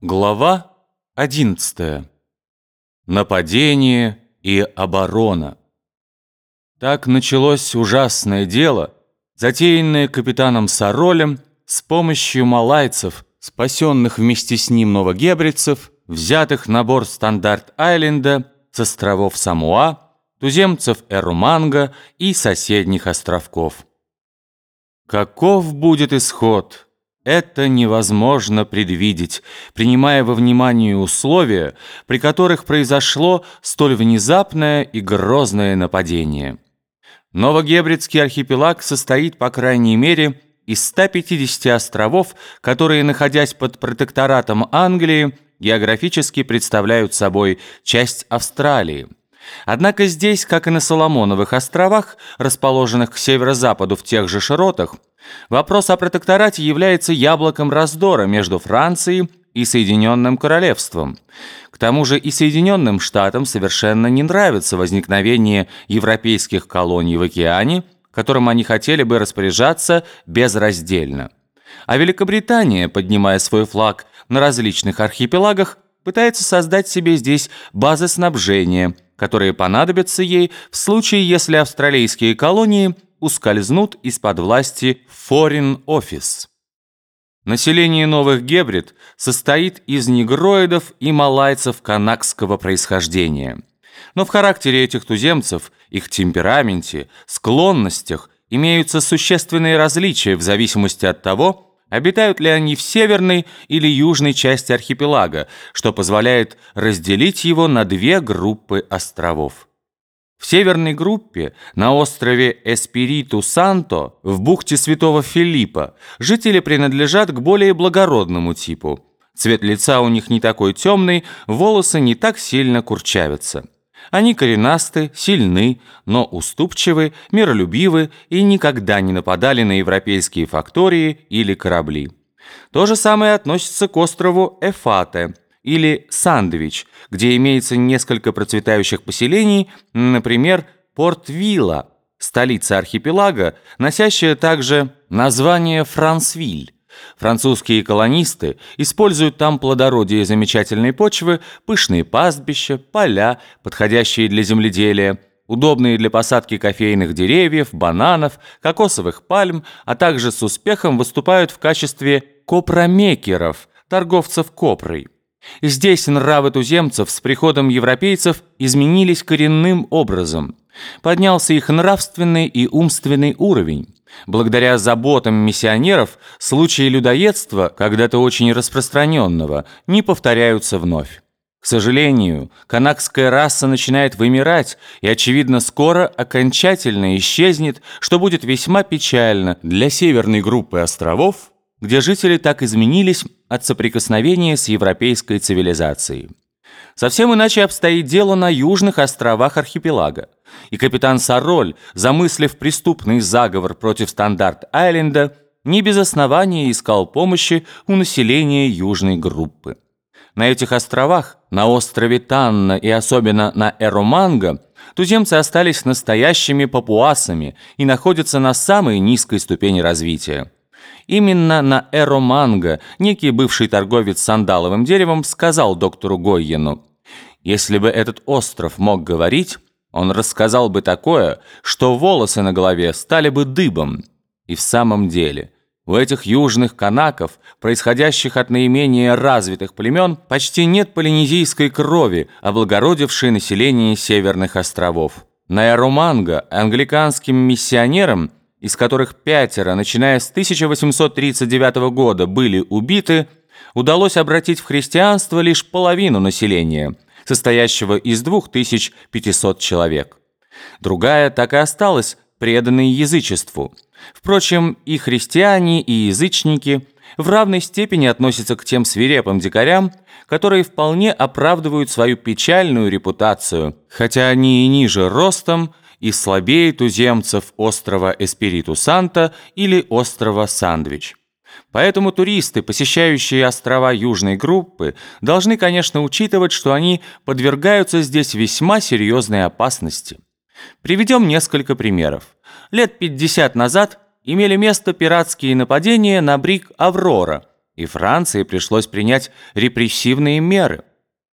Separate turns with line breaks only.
Глава 11. Нападение и оборона. Так началось ужасное дело, затеянное капитаном Саролем с помощью малайцев, спасенных вместе с ним новогебрицев, взятых на борт Стандарт-Айленда с островов Самуа, туземцев Эруманга и соседних островков. Каков будет исход? Это невозможно предвидеть, принимая во внимание условия, при которых произошло столь внезапное и грозное нападение. Новогебридский архипелаг состоит, по крайней мере, из 150 островов, которые, находясь под протекторатом Англии, географически представляют собой часть Австралии. Однако здесь, как и на Соломоновых островах, расположенных к северо-западу в тех же широтах, вопрос о протекторате является яблоком раздора между Францией и Соединенным Королевством. К тому же и Соединенным Штатам совершенно не нравится возникновение европейских колоний в океане, которым они хотели бы распоряжаться безраздельно. А Великобритания, поднимая свой флаг на различных архипелагах, пытается создать себе здесь базы снабжения – которые понадобятся ей в случае, если австралийские колонии ускользнут из-под власти Foreign Office. Население Новых Гебрид состоит из негроидов и малайцев канакского происхождения. Но в характере этих туземцев, их темпераменте, склонностях имеются существенные различия в зависимости от того, Обитают ли они в северной или южной части архипелага, что позволяет разделить его на две группы островов. В северной группе, на острове Эспириту-Санто, в бухте Святого Филиппа, жители принадлежат к более благородному типу. Цвет лица у них не такой темный, волосы не так сильно курчавятся. Они коренасты, сильны, но уступчивы, миролюбивы и никогда не нападали на европейские фактории или корабли. То же самое относится к острову Эфате или Сандвич, где имеется несколько процветающих поселений, например, Порт-Вилла, столица архипелага, носящая также название Франсвиль. Французские колонисты используют там плодородие замечательной почвы, пышные пастбища, поля, подходящие для земледелия, удобные для посадки кофейных деревьев, бананов, кокосовых пальм, а также с успехом выступают в качестве копромекеров, торговцев копрой. Здесь нравы туземцев с приходом европейцев изменились коренным образом. Поднялся их нравственный и умственный уровень. Благодаря заботам миссионеров случаи людоедства, когда-то очень распространенного, не повторяются вновь. К сожалению, канакская раса начинает вымирать и, очевидно, скоро окончательно исчезнет, что будет весьма печально для северной группы островов, где жители так изменились от соприкосновения с европейской цивилизацией. Совсем иначе обстоит дело на южных островах архипелага. И капитан Сароль, замыслив преступный заговор против Стандарт-Айленда, не без основания искал помощи у населения южной группы. На этих островах, на острове Танна и особенно на Эроманго, туземцы остались настоящими папуасами и находятся на самой низкой ступени развития. Именно на Эроманго некий бывший торговец сандаловым деревом сказал доктору Гойену, «Если бы этот остров мог говорить, он рассказал бы такое, что волосы на голове стали бы дыбом». И в самом деле, у этих южных канаков, происходящих от наименее развитых племен, почти нет полинезийской крови, облагородившей население северных островов. На Эроманго англиканским миссионерам из которых пятеро, начиная с 1839 года, были убиты, удалось обратить в христианство лишь половину населения, состоящего из 2500 человек. Другая так и осталась преданной язычеству. Впрочем, и христиане, и язычники в равной степени относятся к тем свирепым дикарям, которые вполне оправдывают свою печальную репутацию, хотя они и ниже ростом, и слабее туземцев острова Эспириту-Санта или острова Сандвич. Поэтому туристы, посещающие острова Южной группы, должны, конечно, учитывать, что они подвергаются здесь весьма серьезной опасности. Приведем несколько примеров. Лет 50 назад имели место пиратские нападения на брик «Аврора», и Франции пришлось принять репрессивные меры.